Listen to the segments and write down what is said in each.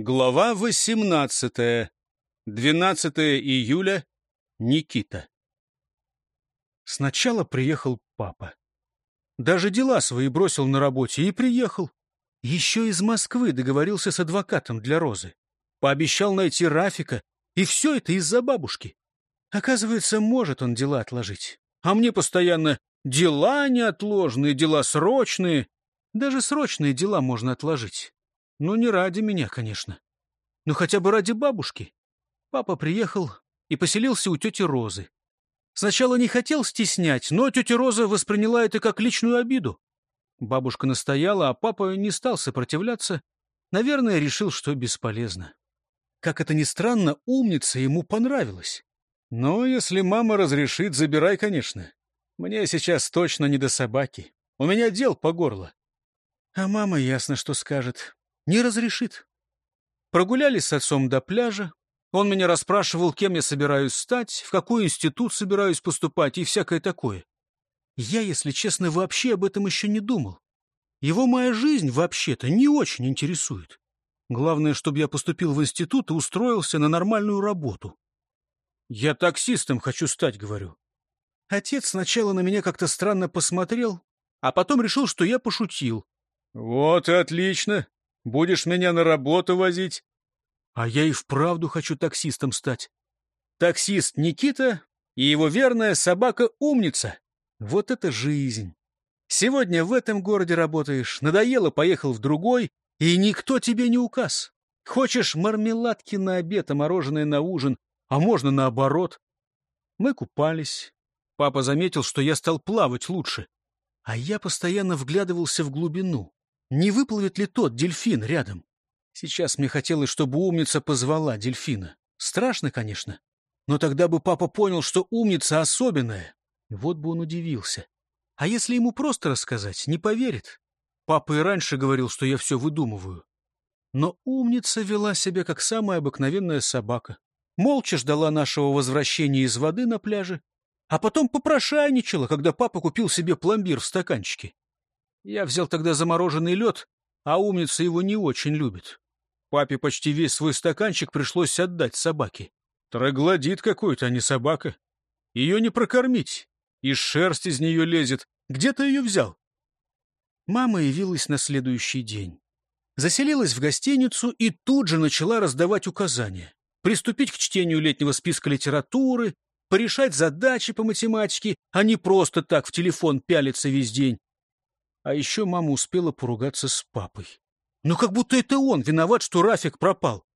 Глава 18. 12 июля. Никита. Сначала приехал папа. Даже дела свои бросил на работе и приехал. Еще из Москвы договорился с адвокатом для Розы. Пообещал найти Рафика, и все это из-за бабушки. Оказывается, может он дела отложить. А мне постоянно дела неотложные, дела срочные. Даже срочные дела можно отложить. Ну, не ради меня, конечно. Но хотя бы ради бабушки. Папа приехал и поселился у тети Розы. Сначала не хотел стеснять, но тетя Роза восприняла это как личную обиду. Бабушка настояла, а папа не стал сопротивляться. Наверное, решил, что бесполезно. Как это ни странно, умница ему понравилась. Но если мама разрешит, забирай, конечно. Мне сейчас точно не до собаки. У меня дел по горло. А мама ясно, что скажет не разрешит. Прогулялись с отцом до пляжа. Он меня расспрашивал, кем я собираюсь стать, в какой институт собираюсь поступать и всякое такое. Я, если честно, вообще об этом еще не думал. Его моя жизнь вообще-то не очень интересует. Главное, чтобы я поступил в институт и устроился на нормальную работу. Я таксистом хочу стать, говорю. Отец сначала на меня как-то странно посмотрел, а потом решил, что я пошутил. — Вот и отлично. Будешь меня на работу возить? А я и вправду хочу таксистом стать. Таксист Никита и его верная собака-умница. Вот это жизнь. Сегодня в этом городе работаешь, надоело, поехал в другой, и никто тебе не указ. Хочешь мармеладки на обед, а мороженое на ужин, а можно наоборот. Мы купались. Папа заметил, что я стал плавать лучше. А я постоянно вглядывался в глубину. Не выплывет ли тот дельфин рядом? Сейчас мне хотелось, чтобы умница позвала дельфина. Страшно, конечно. Но тогда бы папа понял, что умница особенная. Вот бы он удивился. А если ему просто рассказать, не поверит. Папа и раньше говорил, что я все выдумываю. Но умница вела себя, как самая обыкновенная собака. Молча ждала нашего возвращения из воды на пляже, а потом попрошайничала, когда папа купил себе пломбир в стаканчике. Я взял тогда замороженный лед, а умница его не очень любит. Папе почти весь свой стаканчик пришлось отдать собаке. Троглодит какой-то, а не собака. Ее не прокормить. И шерсть из нее лезет. Где ты ее взял? Мама явилась на следующий день. Заселилась в гостиницу и тут же начала раздавать указания. Приступить к чтению летнего списка литературы, порешать задачи по математике, а не просто так в телефон пялиться весь день. А еще мама успела поругаться с папой. Ну, как будто это он виноват, что Рафик пропал.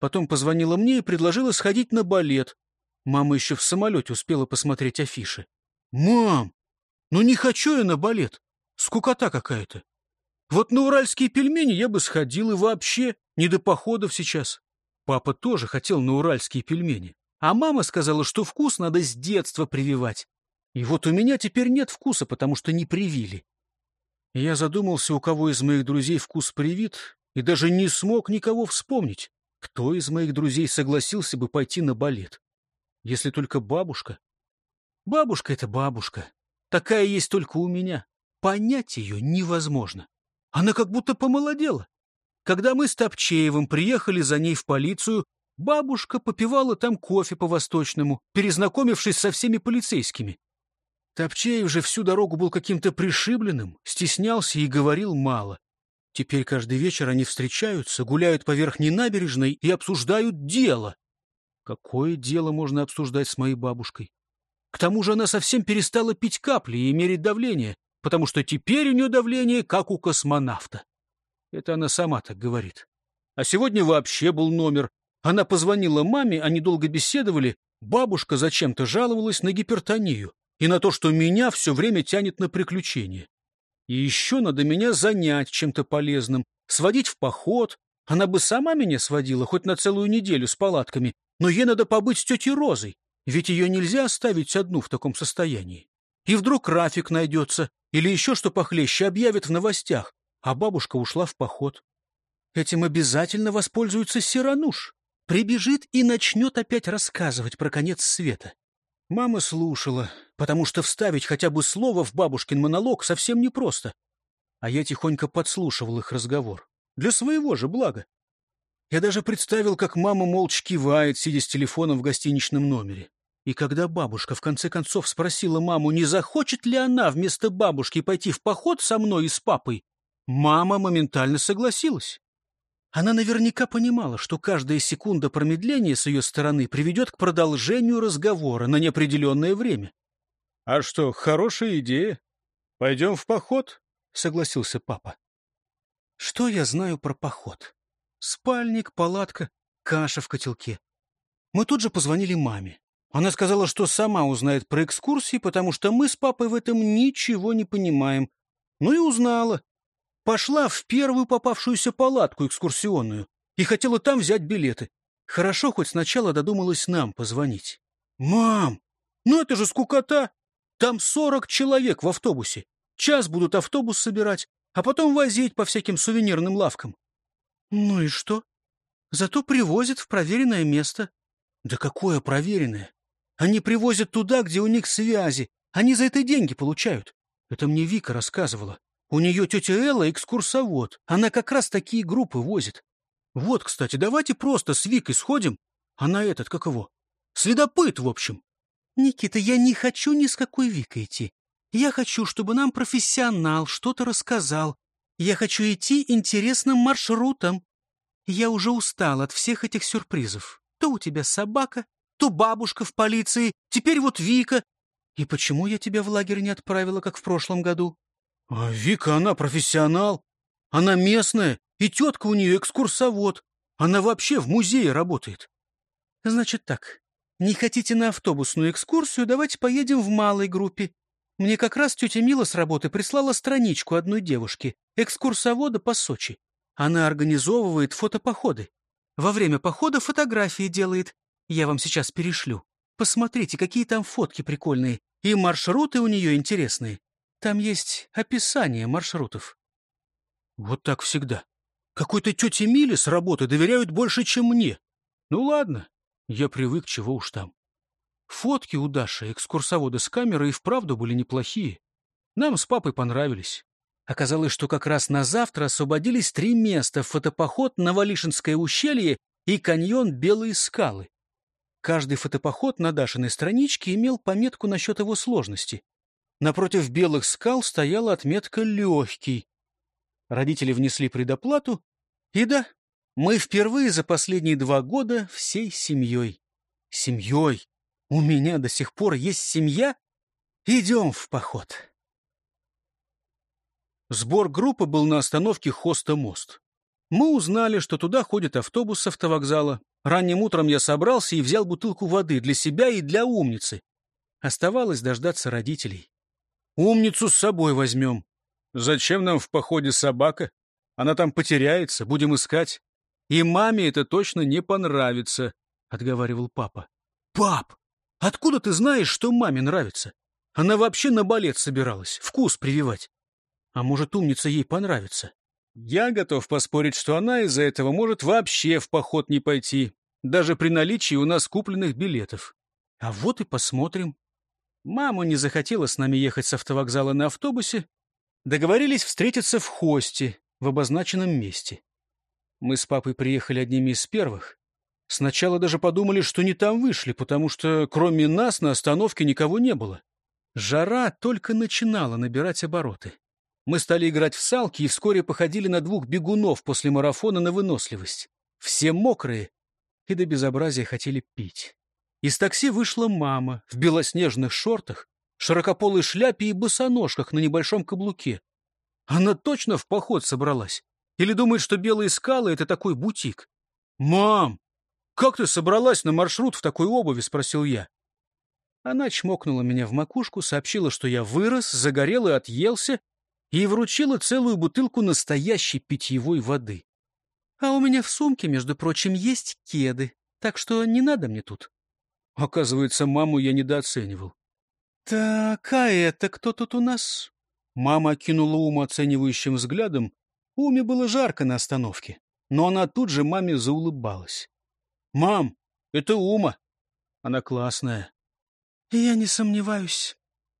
Потом позвонила мне и предложила сходить на балет. Мама еще в самолете успела посмотреть афиши. «Мам, ну не хочу я на балет. Скукота какая-то. Вот на уральские пельмени я бы сходил и вообще не до походов сейчас. Папа тоже хотел на уральские пельмени. А мама сказала, что вкус надо с детства прививать. И вот у меня теперь нет вкуса, потому что не привили. Я задумался, у кого из моих друзей вкус привит, и даже не смог никого вспомнить, кто из моих друзей согласился бы пойти на балет. Если только бабушка. Бабушка — это бабушка. Такая есть только у меня. Понять ее невозможно. Она как будто помолодела. Когда мы с Топчеевым приехали за ней в полицию, бабушка попивала там кофе по-восточному, перезнакомившись со всеми полицейскими. Топчеев же всю дорогу был каким-то пришибленным, стеснялся и говорил мало. Теперь каждый вечер они встречаются, гуляют по верхней набережной и обсуждают дело. Какое дело можно обсуждать с моей бабушкой? К тому же она совсем перестала пить капли и мерить давление, потому что теперь у нее давление, как у космонавта. Это она сама так говорит. А сегодня вообще был номер. Она позвонила маме, они долго беседовали. Бабушка зачем-то жаловалась на гипертонию и на то, что меня все время тянет на приключения. И еще надо меня занять чем-то полезным, сводить в поход. Она бы сама меня сводила хоть на целую неделю с палатками, но ей надо побыть с тетей Розой, ведь ее нельзя оставить одну в таком состоянии. И вдруг Рафик найдется, или еще что похлеще объявит в новостях, а бабушка ушла в поход. Этим обязательно воспользуется Сирануш. Прибежит и начнет опять рассказывать про конец света. Мама слушала, потому что вставить хотя бы слово в бабушкин монолог совсем непросто. А я тихонько подслушивал их разговор. Для своего же блага. Я даже представил, как мама молча кивает, сидя с телефоном в гостиничном номере. И когда бабушка в конце концов спросила маму, не захочет ли она вместо бабушки пойти в поход со мной и с папой, мама моментально согласилась. Она наверняка понимала, что каждая секунда промедления с ее стороны приведет к продолжению разговора на неопределенное время. — А что, хорошая идея. Пойдем в поход, — согласился папа. Что я знаю про поход? Спальник, палатка, каша в котелке. Мы тут же позвонили маме. Она сказала, что сама узнает про экскурсии, потому что мы с папой в этом ничего не понимаем. Ну и узнала. Пошла в первую попавшуюся палатку экскурсионную и хотела там взять билеты. Хорошо, хоть сначала додумалась нам позвонить. «Мам, ну это же скукота! Там сорок человек в автобусе. Час будут автобус собирать, а потом возить по всяким сувенирным лавкам». «Ну и что? Зато привозят в проверенное место». «Да какое проверенное? Они привозят туда, где у них связи. Они за это деньги получают. Это мне Вика рассказывала. У нее тетя Элла экскурсовод. Она как раз такие группы возит. Вот, кстати, давайте просто с Викой сходим. Она этот, как его? Следопыт, в общем. Никита, я не хочу ни с какой Викой идти. Я хочу, чтобы нам профессионал что-то рассказал. Я хочу идти интересным маршрутом. Я уже устал от всех этих сюрпризов. То у тебя собака, то бабушка в полиции, теперь вот Вика. И почему я тебя в лагерь не отправила, как в прошлом году? А Вика, она профессионал. Она местная, и тетка у нее экскурсовод. Она вообще в музее работает. Значит так, не хотите на автобусную экскурсию, давайте поедем в малой группе. Мне как раз тетя Мила с работы прислала страничку одной девушки, экскурсовода по Сочи. Она организовывает фотопоходы. Во время похода фотографии делает, я вам сейчас перешлю. Посмотрите, какие там фотки прикольные. И маршруты у нее интересные. Там есть описание маршрутов. Вот так всегда. Какой-то тете Миле с работы доверяют больше, чем мне. Ну ладно, я привык, чего уж там. Фотки у Даши, экскурсовода с камерой, и вправду были неплохие. Нам с папой понравились. Оказалось, что как раз на завтра освободились три места фотопоход на Валишинское ущелье и каньон Белые скалы. Каждый фотопоход на Дашиной страничке имел пометку насчет его сложности. Напротив белых скал стояла отметка «Легкий». Родители внесли предоплату, и да, мы впервые за последние два года всей семьей. Семьей. У меня до сих пор есть семья. Идем в поход. Сбор группы был на остановке Хоста мост. Мы узнали, что туда ходит автобус с автовокзала, Ранним утром я собрался и взял бутылку воды для себя и для умницы. Оставалось дождаться родителей. Умницу с собой возьмем. Зачем нам в походе собака? Она там потеряется, будем искать. И маме это точно не понравится, — отговаривал папа. Пап, откуда ты знаешь, что маме нравится? Она вообще на балет собиралась, вкус прививать. А может, умница ей понравится? Я готов поспорить, что она из-за этого может вообще в поход не пойти, даже при наличии у нас купленных билетов. А вот и посмотрим. Мама не захотела с нами ехать с автовокзала на автобусе. Договорились встретиться в хосте, в обозначенном месте. Мы с папой приехали одними из первых. Сначала даже подумали, что не там вышли, потому что кроме нас на остановке никого не было. Жара только начинала набирать обороты. Мы стали играть в салки и вскоре походили на двух бегунов после марафона на выносливость. Все мокрые и до безобразия хотели пить. Из такси вышла мама в белоснежных шортах, широкополой шляпе и босоножках на небольшом каблуке. Она точно в поход собралась? Или думает, что белые скалы — это такой бутик? «Мам, как ты собралась на маршрут в такой обуви?» — спросил я. Она чмокнула меня в макушку, сообщила, что я вырос, загорел и отъелся, и вручила целую бутылку настоящей питьевой воды. А у меня в сумке, между прочим, есть кеды, так что не надо мне тут. Оказывается, маму я недооценивал. Так, а это кто тут у нас? Мама окинула Уму оценивающим взглядом. Уме было жарко на остановке, но она тут же маме заулыбалась. «Мам, это Ума. Она классная». «Я не сомневаюсь.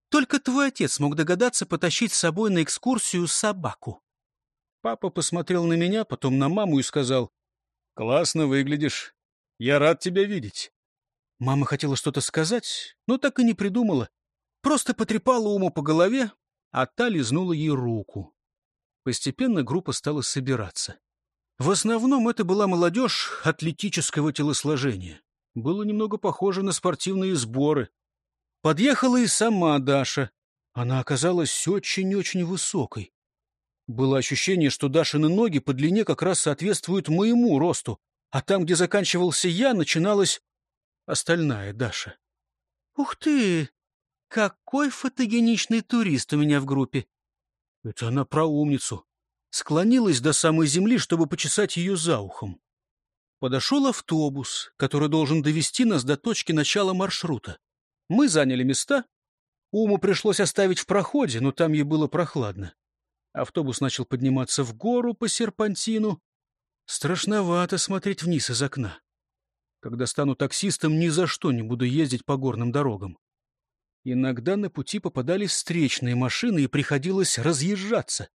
Только твой отец мог догадаться потащить с собой на экскурсию собаку. Папа посмотрел на меня, потом на маму и сказал, «Классно выглядишь. Я рад тебя видеть». Мама хотела что-то сказать, но так и не придумала. Просто потрепала Уму по голове, а та лизнула ей руку. Постепенно группа стала собираться. В основном это была молодежь атлетического телосложения. Было немного похоже на спортивные сборы. Подъехала и сама Даша. Она оказалась очень-очень высокой. Было ощущение, что Дашины ноги по длине как раз соответствуют моему росту, а там, где заканчивался я, начиналась остальная Даша. «Ух ты! Какой фотогеничный турист у меня в группе!» Это она про умницу. Склонилась до самой земли, чтобы почесать ее за ухом. Подошел автобус, который должен довести нас до точки начала маршрута. Мы заняли места. Уму пришлось оставить в проходе, но там ей было прохладно. Автобус начал подниматься в гору по серпантину. Страшновато смотреть вниз из окна. Когда стану таксистом, ни за что не буду ездить по горным дорогам. Иногда на пути попадались встречные машины, и приходилось разъезжаться.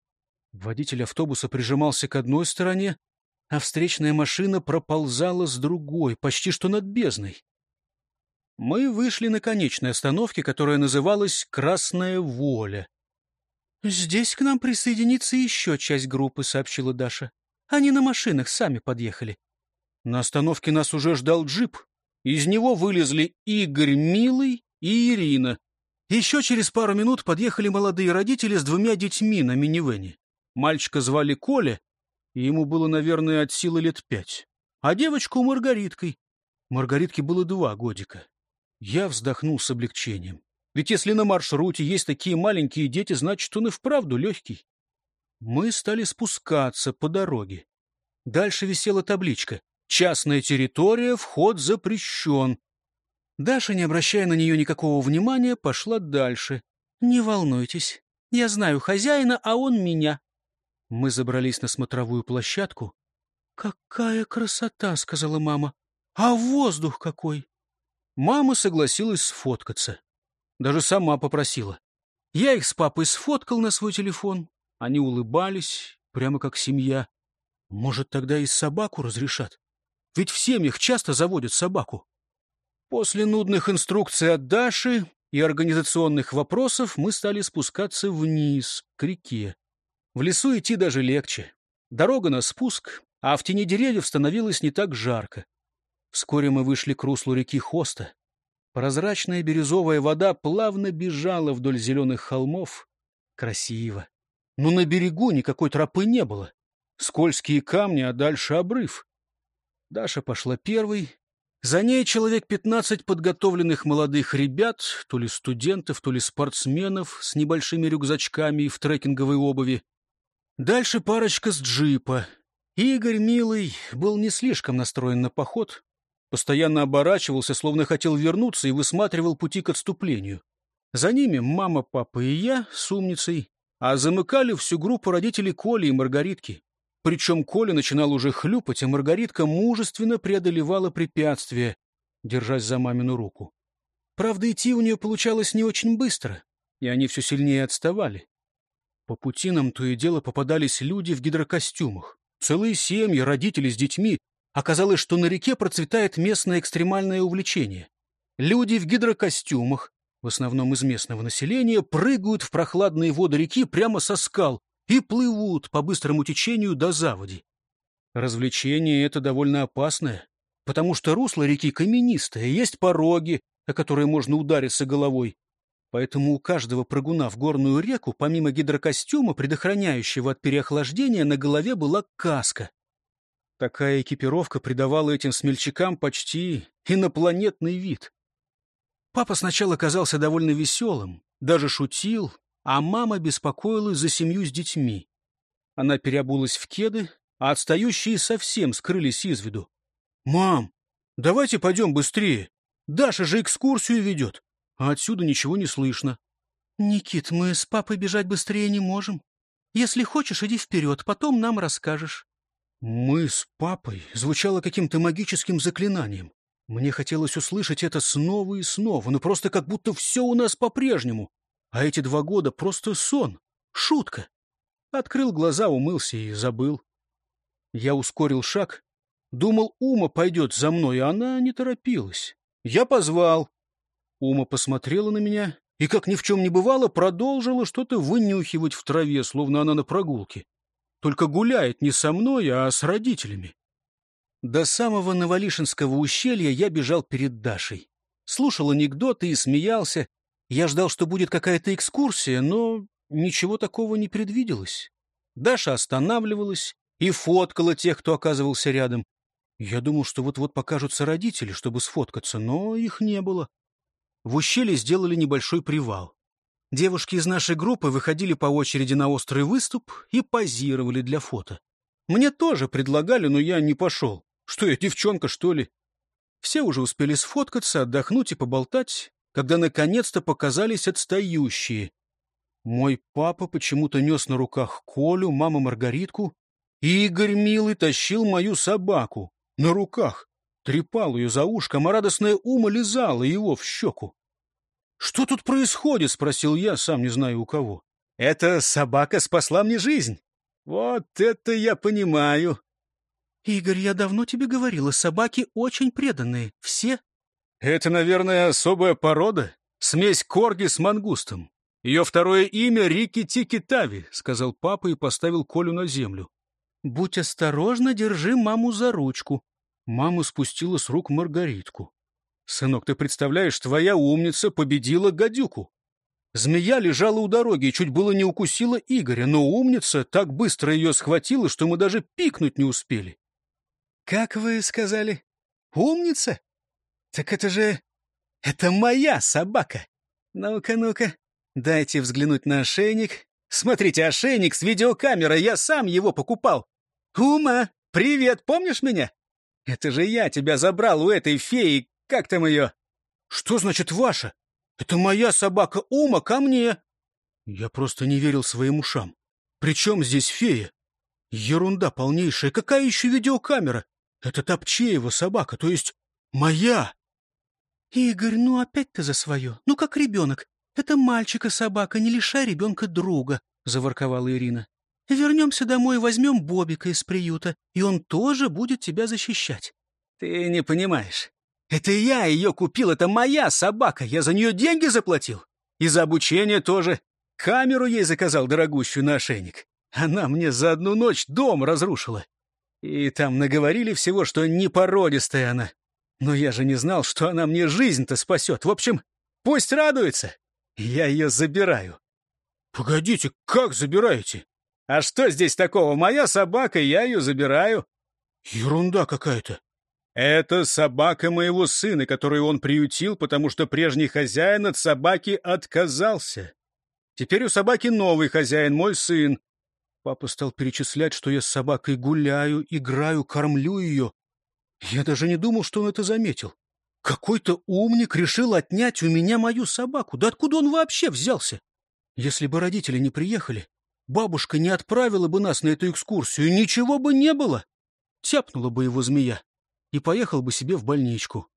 Водитель автобуса прижимался к одной стороне, а встречная машина проползала с другой, почти что над бездной. Мы вышли на конечной остановке, которая называлась «Красная воля». «Здесь к нам присоединится еще часть группы», — сообщила Даша. «Они на машинах сами подъехали». На остановке нас уже ждал джип. Из него вылезли Игорь Милый и Ирина. Еще через пару минут подъехали молодые родители с двумя детьми на минивэне. Мальчика звали Коля, и ему было, наверное, от силы лет пять, а девочку — Маргариткой. Маргаритке было два годика. Я вздохнул с облегчением. Ведь если на маршруте есть такие маленькие дети, значит, он и вправду легкий. Мы стали спускаться по дороге. Дальше висела табличка «Частная территория, вход запрещен». Даша, не обращая на нее никакого внимания, пошла дальше. «Не волнуйтесь, я знаю хозяина, а он меня». Мы забрались на смотровую площадку. «Какая красота!» — сказала мама. «А воздух какой!» Мама согласилась сфоткаться. Даже сама попросила. Я их с папой сфоткал на свой телефон. Они улыбались, прямо как семья. Может, тогда и собаку разрешат? Ведь в семьях часто заводят собаку. После нудных инструкций от Даши и организационных вопросов мы стали спускаться вниз, к реке. В лесу идти даже легче. Дорога на спуск, а в тени деревьев становилось не так жарко. Вскоре мы вышли к руслу реки Хоста. Прозрачная бирюзовая вода плавно бежала вдоль зеленых холмов. Красиво. Но на берегу никакой тропы не было. Скользкие камни, а дальше обрыв. Даша пошла первой. За ней человек пятнадцать подготовленных молодых ребят, то ли студентов, то ли спортсменов с небольшими рюкзачками и в трекинговой обуви. Дальше парочка с джипа. Игорь, милый, был не слишком настроен на поход. Постоянно оборачивался, словно хотел вернуться, и высматривал пути к отступлению. За ними мама, папа и я с умницей, а замыкали всю группу родителей Коли и Маргаритки. Причем Коля начинал уже хлюпать, а Маргаритка мужественно преодолевала препятствия, держась за мамину руку. Правда, идти у нее получалось не очень быстро, и они все сильнее отставали. По пути нам то и дело попадались люди в гидрокостюмах. Целые семьи, родители с детьми, Оказалось, что на реке процветает местное экстремальное увлечение. Люди в гидрокостюмах, в основном из местного населения, прыгают в прохладные воды реки прямо со скал и плывут по быстрому течению до заводи. Развлечение это довольно опасное, потому что русло реки каменистое, есть пороги, о которые можно удариться головой. Поэтому у каждого прыгуна в горную реку, помимо гидрокостюма, предохраняющего от переохлаждения, на голове была каска. Такая экипировка придавала этим смельчакам почти инопланетный вид. Папа сначала казался довольно веселым, даже шутил, а мама беспокоилась за семью с детьми. Она переобулась в кеды, а отстающие совсем скрылись из виду. «Мам, давайте пойдем быстрее. Даша же экскурсию ведет, а отсюда ничего не слышно». «Никит, мы с папой бежать быстрее не можем. Если хочешь, иди вперед, потом нам расскажешь». «Мы с папой» звучало каким-то магическим заклинанием. Мне хотелось услышать это снова и снова, но просто как будто все у нас по-прежнему. А эти два года просто сон, шутка. Открыл глаза, умылся и забыл. Я ускорил шаг. Думал, Ума пойдет за мной, а она не торопилась. Я позвал. Ума посмотрела на меня и, как ни в чем не бывало, продолжила что-то вынюхивать в траве, словно она на прогулке. Только гуляет не со мной, а с родителями. До самого Новолишинского ущелья я бежал перед Дашей. Слушал анекдоты и смеялся. Я ждал, что будет какая-то экскурсия, но ничего такого не предвиделось. Даша останавливалась и фоткала тех, кто оказывался рядом. Я думал, что вот-вот покажутся родители, чтобы сфоткаться, но их не было. В ущелье сделали небольшой привал. Девушки из нашей группы выходили по очереди на острый выступ и позировали для фото. Мне тоже предлагали, но я не пошел. Что я, девчонка, что ли? Все уже успели сфоткаться, отдохнуть и поболтать, когда наконец-то показались отстающие. Мой папа почему-то нес на руках Колю, мама Маргаритку, Игорь Милый тащил мою собаку на руках, трепал ее за ушком, а радостная ума лизала его в щеку. «Что тут происходит?» — спросил я, сам не знаю у кого. «Эта собака спасла мне жизнь». «Вот это я понимаю!» «Игорь, я давно тебе говорила, собаки очень преданные, все». «Это, наверное, особая порода, смесь корги с мангустом. Ее второе имя Рики-Тики Тави», — сказал папа и поставил Колю на землю. «Будь осторожна, держи маму за ручку». Мама спустила с рук Маргаритку. «Сынок, ты представляешь, твоя умница победила гадюку. Змея лежала у дороги и чуть было не укусила Игоря, но умница так быстро ее схватила, что мы даже пикнуть не успели. «Как вы сказали? Умница? Так это же... Это моя собака! Ну-ка, ну-ка, дайте взглянуть на ошейник. Смотрите, ошейник с видеокамерой, я сам его покупал. Ума, привет, помнишь меня? Это же я тебя забрал у этой феи, как там ее?» «Что значит ваша? Это моя собака Ума ко мне!» Я просто не верил своим ушам. «При чем здесь фея? Ерунда полнейшая. Какая еще видеокамера? Это Топчеева собака, то есть моя. Игорь, ну опять ты за свое. Ну как ребенок. Это мальчика собака, не лишай ребенка друга, заворковала Ирина. Вернемся домой и возьмем Бобика из приюта, и он тоже будет тебя защищать. Ты не понимаешь. Это я ее купил, это моя собака, я за нее деньги заплатил. И за обучение тоже. Камеру ей заказал дорогущую на ошейник. Она мне за одну ночь дом разрушила. И там наговорили всего, что не породистая она. Но я же не знал, что она мне жизнь-то спасет. В общем, пусть радуется. Я ее забираю. Погодите, как забираете? А что здесь такого? Моя собака, я ее забираю. Ерунда какая-то. Это собака моего сына, которую он приютил, потому что прежний хозяин от собаки отказался. Теперь у собаки новый хозяин, мой сын. Папа стал перечислять, что я с собакой гуляю, играю, кормлю ее. Я даже не думал, что он это заметил. Какой-то умник решил отнять у меня мою собаку. Да откуда он вообще взялся? Если бы родители не приехали, бабушка не отправила бы нас на эту экскурсию, ничего бы не было. Тяпнула бы его змея и поехал бы себе в больничку.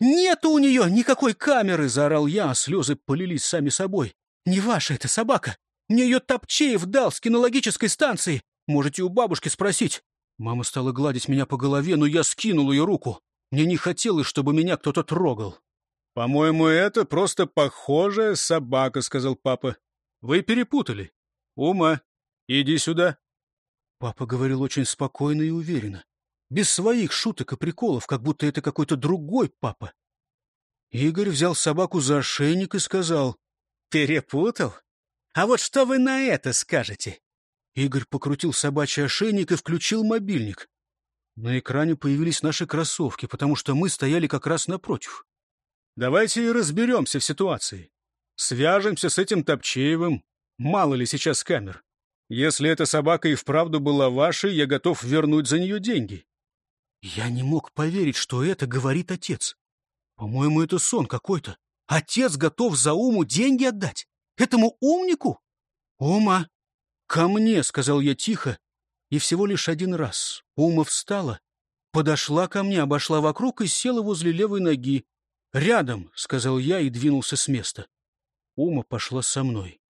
«Нету у нее никакой камеры!» — заорал я, а слезы полились сами собой. «Не ваша эта собака! Мне ее Топчеев дал с кинологической станции. Можете у бабушки спросить. Мама стала гладить меня по голове, но я скинул ее руку. Мне не хотелось, чтобы меня кто-то трогал. «По-моему, это просто похожая собака», — сказал папа. «Вы перепутали. Ума, иди сюда». Папа говорил очень спокойно и уверенно, без своих шуток и приколов, как будто это какой-то другой папа. Игорь взял собаку за ошейник и сказал, «Перепутал? А вот что вы на это скажете?» Игорь покрутил собачий ошейник и включил мобильник. На экране появились наши кроссовки, потому что мы стояли как раз напротив. «Давайте и разберемся в ситуации. Свяжемся с этим Топчеевым. Мало ли сейчас камер. Если эта собака и вправду была вашей, я готов вернуть за нее деньги». Я не мог поверить, что это говорит отец. По-моему, это сон какой-то. Отец готов за уму деньги отдать. Этому умнику? Ума, ко мне, сказал я тихо, и всего лишь один раз. Ума встала, подошла ко мне, обошла вокруг и села возле левой ноги. «Рядом», — сказал я и двинулся с места. Ума пошла со мной.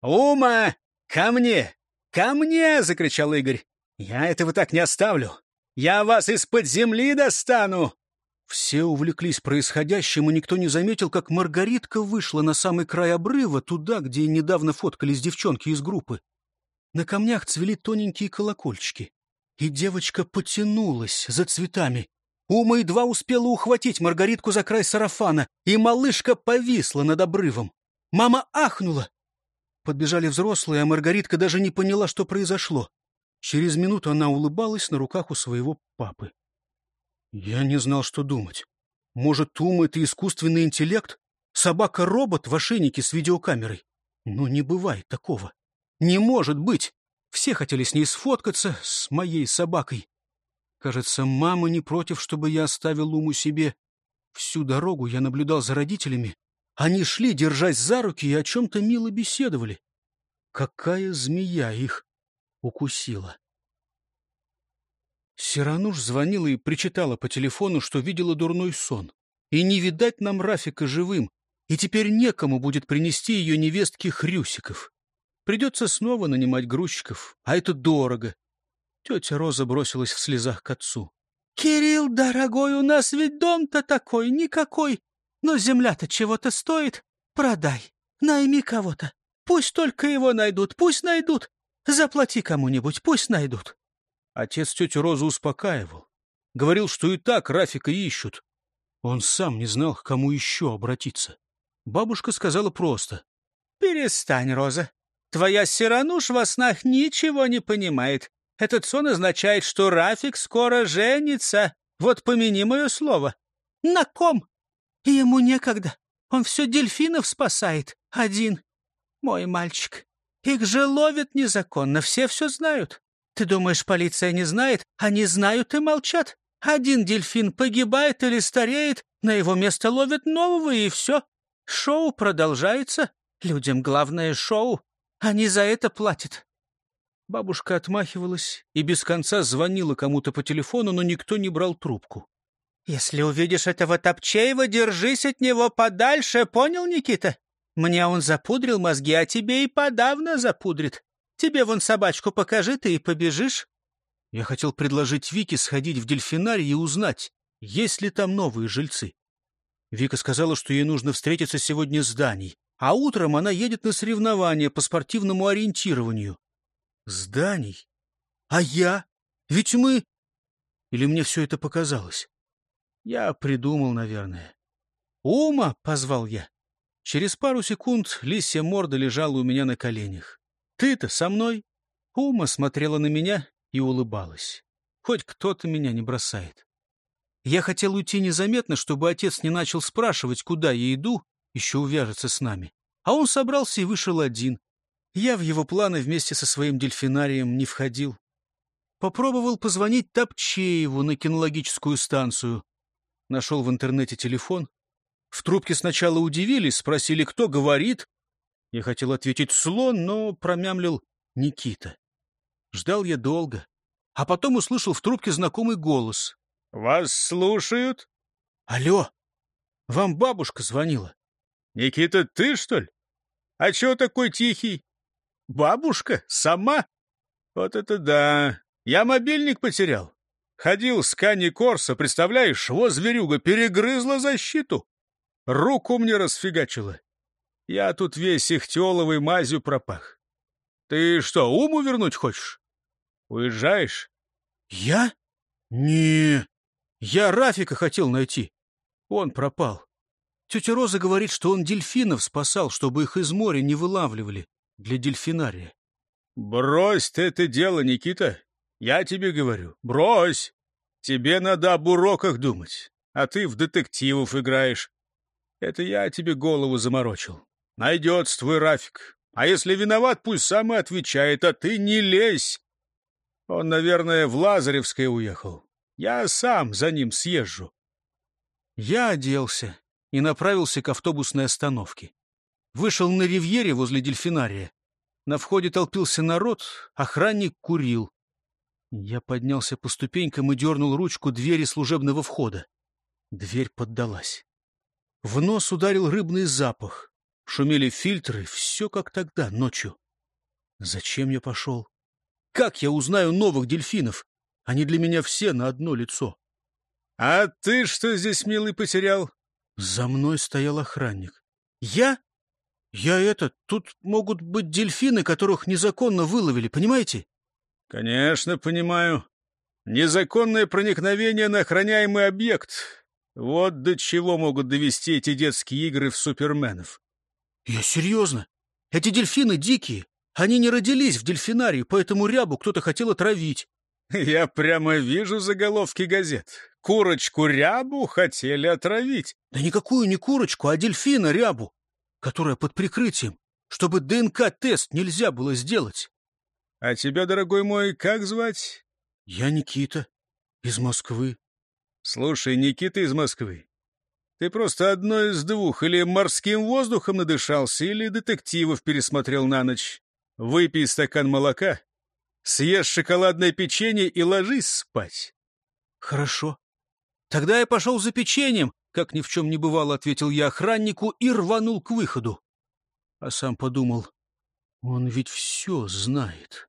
«Ума! Ко мне! Ко мне!» — закричал Игорь. «Я этого так не оставлю. Я вас из-под земли достану!» Все увлеклись происходящим, и никто не заметил, как Маргаритка вышла на самый край обрыва, туда, где недавно фоткались девчонки из группы. На камнях цвели тоненькие колокольчики, и девочка потянулась за цветами. Ума едва успела ухватить Маргаритку за край сарафана, и малышка повисла над обрывом. Мама ахнула. Подбежали взрослые, а Маргаритка даже не поняла, что произошло. Через минуту она улыбалась на руках у своего папы. Я не знал, что думать. Может, ум — это искусственный интеллект? Собака-робот в ошейнике с видеокамерой? Но не бывает такого. Не может быть! Все хотели с ней сфоткаться, с моей собакой. Кажется, мама не против, чтобы я оставил Уму себе. Всю дорогу я наблюдал за родителями. Они шли, держась за руки, и о чем-то мило беседовали. Какая змея их укусила? Сирануш звонила и причитала по телефону, что видела дурной сон. И не видать нам Рафика живым, и теперь некому будет принести ее невестке хрюсиков. Придется снова нанимать грузчиков, а это дорого. Тетя Роза бросилась в слезах к отцу. — Кирилл, дорогой, у нас ведь дом-то такой, никакой. Но земля-то чего-то стоит. Продай, найми кого-то. Пусть только его найдут, пусть найдут. Заплати кому-нибудь, пусть найдут. Отец тетю Розу успокаивал. Говорил, что и так Рафика ищут. Он сам не знал, к кому еще обратиться. Бабушка сказала просто. — Перестань, Роза. Твоя Сирануш во снах ничего не понимает. Этот сон означает, что Рафик скоро женится. Вот помяни мое слово. На ком? Ему некогда. Он все дельфинов спасает. Один. Мой мальчик. Их же ловят незаконно, все все знают. Ты думаешь, полиция не знает? Они знают и молчат. Один дельфин погибает или стареет, на его место ловят нового, и все. Шоу продолжается. Людям главное шоу. Они за это платят. Бабушка отмахивалась и без конца звонила кому-то по телефону, но никто не брал трубку. «Если увидишь этого Топчеева, держись от него подальше, понял, Никита? Мне он запудрил мозги, а тебе и подавно запудрит. Тебе вон собачку покажи, ты и побежишь. Я хотел предложить Вике сходить в дельфинарий и узнать, есть ли там новые жильцы. Вика сказала, что ей нужно встретиться сегодня с Даней, а утром она едет на соревнования по спортивному ориентированию. С Даней? А я? Ведь мы... Или мне все это показалось? Я придумал, наверное. «Ума!» — позвал я. Через пару секунд лисья морда лежала у меня на коленях. Ты-то со мной?» Ума смотрела на меня и улыбалась. Хоть кто-то меня не бросает. Я хотел уйти незаметно, чтобы отец не начал спрашивать, куда я иду, еще увяжется с нами. А он собрался и вышел один. Я в его планы вместе со своим дельфинарием не входил. Попробовал позвонить Топчееву на кинологическую станцию. Нашел в интернете телефон. В трубке сначала удивились, спросили, кто говорит, я хотел ответить слон, но промямлил Никита. Ждал я долго, а потом услышал в трубке знакомый голос. — Вас слушают? — Алло, вам бабушка звонила. — Никита, ты, что ли? А чего такой тихий? Бабушка? Сама? Вот это да! Я мобильник потерял. Ходил с Кани Корса, представляешь, во зверюга перегрызла защиту. Руку мне расфигачила. Я тут весь ихтиоловой мазью пропах. Ты что, уму вернуть хочешь? Уезжаешь? Я? Не, я Рафика хотел найти. Он пропал. Тетя Роза говорит, что он дельфинов спасал, чтобы их из моря не вылавливали для дельфинария. Брось ты это дело, Никита. Я тебе говорю, брось. Тебе надо об уроках думать, а ты в детективов играешь. Это я тебе голову заморочил. Найдется твой Рафик. А если виноват, пусть сам и отвечает, а ты не лезь. Он, наверное, в Лазаревское уехал. Я сам за ним съезжу. Я оделся и направился к автобусной остановке. Вышел на ривьере возле дельфинария. На входе толпился народ, охранник курил. Я поднялся по ступенькам и дернул ручку двери служебного входа. Дверь поддалась. В нос ударил рыбный запах. Шумели фильтры, все как тогда, ночью. Зачем я пошел? Как я узнаю новых дельфинов? Они для меня все на одно лицо. — А ты что здесь, милый, потерял? За мной стоял охранник. — Я? Я это... Тут могут быть дельфины, которых незаконно выловили, понимаете? — Конечно, понимаю. Незаконное проникновение на охраняемый объект. Вот до чего могут довести эти детские игры в суперменов. — Я серьезно. Эти дельфины дикие. Они не родились в дельфинарии, поэтому рябу кто-то хотел отравить. Я прямо вижу заголовки газет. Курочку рябу хотели отравить. Да никакую не курочку, а дельфина рябу, которая под прикрытием, чтобы ДНК-тест нельзя было сделать. А тебя, дорогой мой, как звать? Я Никита, из Москвы. Слушай, Никита из Москвы, ты просто одно из двух, или морским воздухом надышался, или детективов пересмотрел на ночь. Выпей стакан молока, съешь шоколадное печенье и ложись спать. Хорошо. Тогда я пошел за печеньем, как ни в чем не бывало, ответил я охраннику и рванул к выходу. А сам подумал, он ведь все знает.